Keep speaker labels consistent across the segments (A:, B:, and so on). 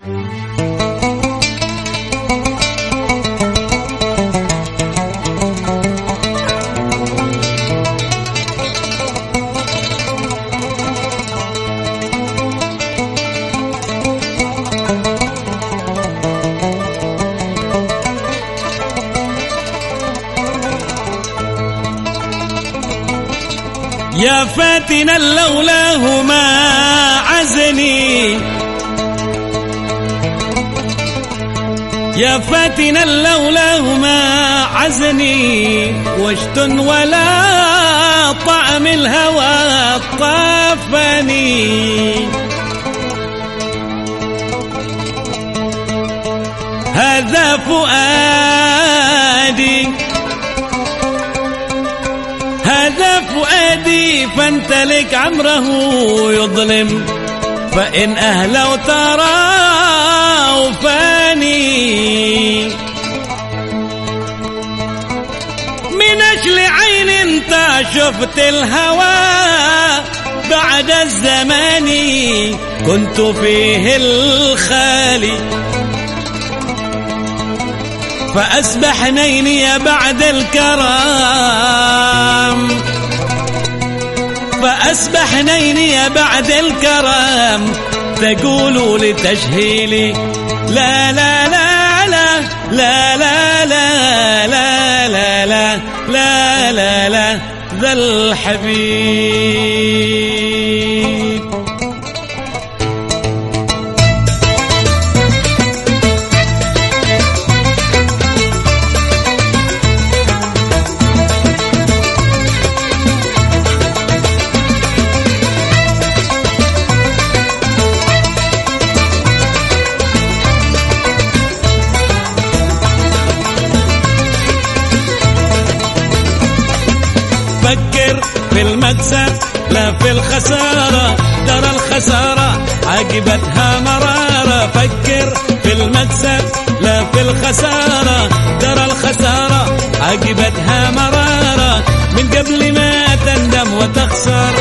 A: يا فاتنا لولاه ما عزني. يا فاتنا لولاه ما عزني وشت ولا طعم الهوى طافني. هذا فؤادي هذا فؤادي فانتلك عمره يظلم. فإن أهلوا تراه شفت الهوى بعد الزمان كنت فيه الخالي. فأسبح نيني بعد الكرام. فأسبح نيني بعد الكرام. تقول لتشهيلي لا لا لا لا الحبيب. فكر في المكسب لا في الخسارة. ترى الخسارة عاقبتها مرارة. فكر في المكسب لا في الخسارة. ترى الخسارة عاقبتها مرارة. من قبل ما تندم وتخسر.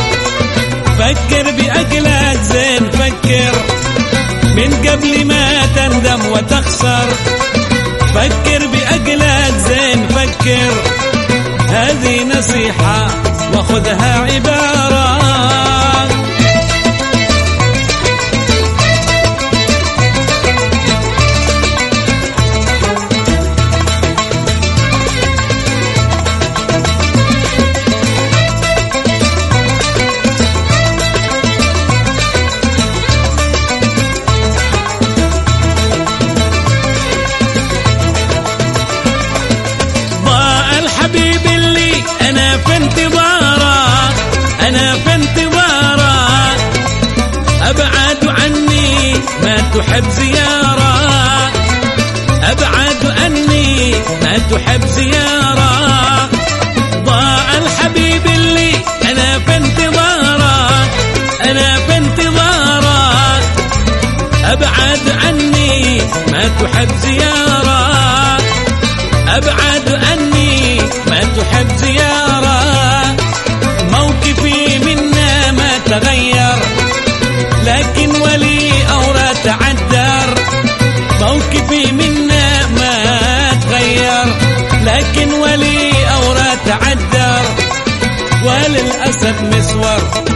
A: فكر بأقلك زين فكر. من قبل ما تندم وتخسر. فكر بأقلك زين فكر. هذه نصيحة وخذها عبارة تحب زيارة أبعد أني ما تحب زيارة. وللأسف مسور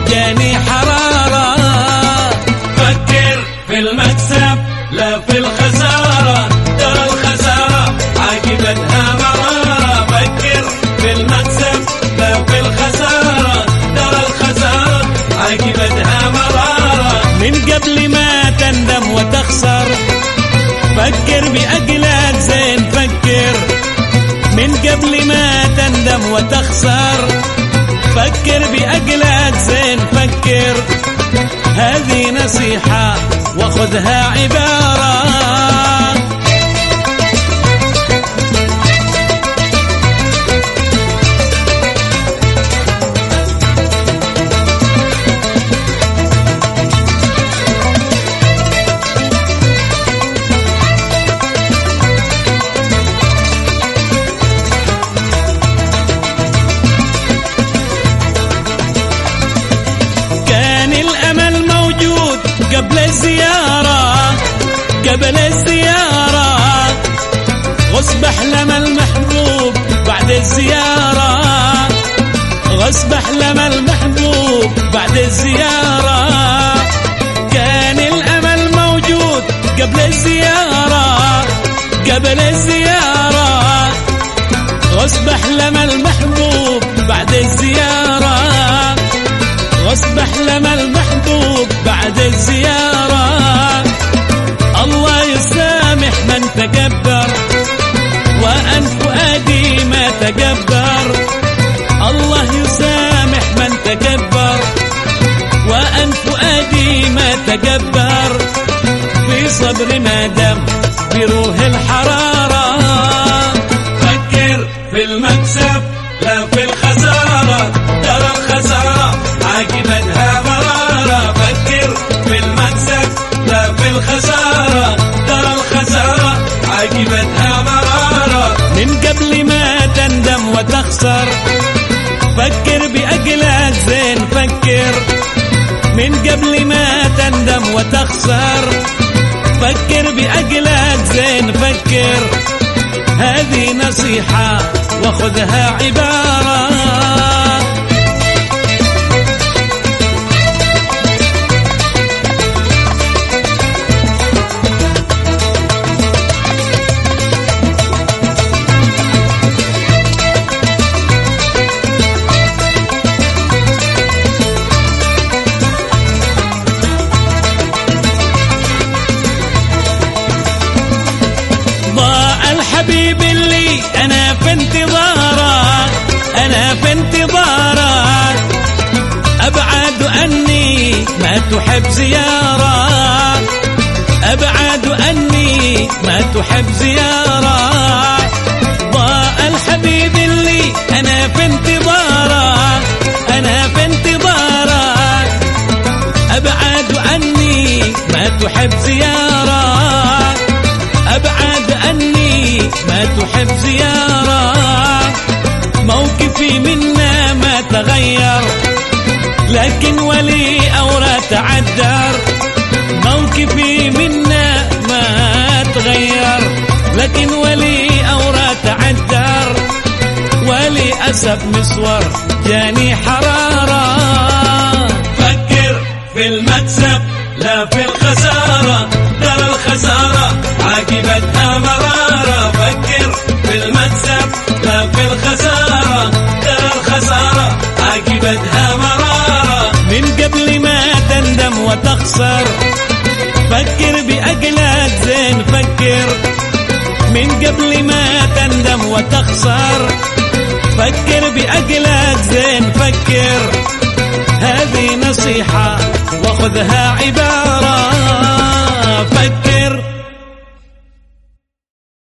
A: فكر بأقلك زين فكر. هذه نصيحة وخذها عبارة. قبل الزيارة قبل الزيارة. غصب أحلم المحبوب بعد الزيارة. غصب أحلم المحبوب بعد الزيارة. بعد الزيارة. الله يسامح من تكبر وأن فؤادي ما تكبر. الله يسامح من تكبر وأن فؤادي ما تكبر. في صبر ما دم بروح الحرارة
B: الخسارة ترى الخسارة عاقبتها مرارة
A: من قبل ما تندم وتخسر فكر بأجلك زين فكر. من قبل ما تندم وتخسر فكر بأجلك زين فكر. هذه نصيحة وخذها عبارة. ما تحب زيارة. أبعد عني ما تحب زيارة. تعذر موقفي منا ما تغير لكن ولي أورا تعذر ولي أسف مسور جاني حرارة.
B: فكر في المكسب لا في الخسارة. ترى الخسارة عاقبتها مرارة. فكر في المكسب لا في الخسارة.
A: وتخسر فكر بأجلك زين فكر من قبل ما تندم وتخسر. فكر بأجلك زين فكر. هذه نصيحة وخذها عبارة. فكر.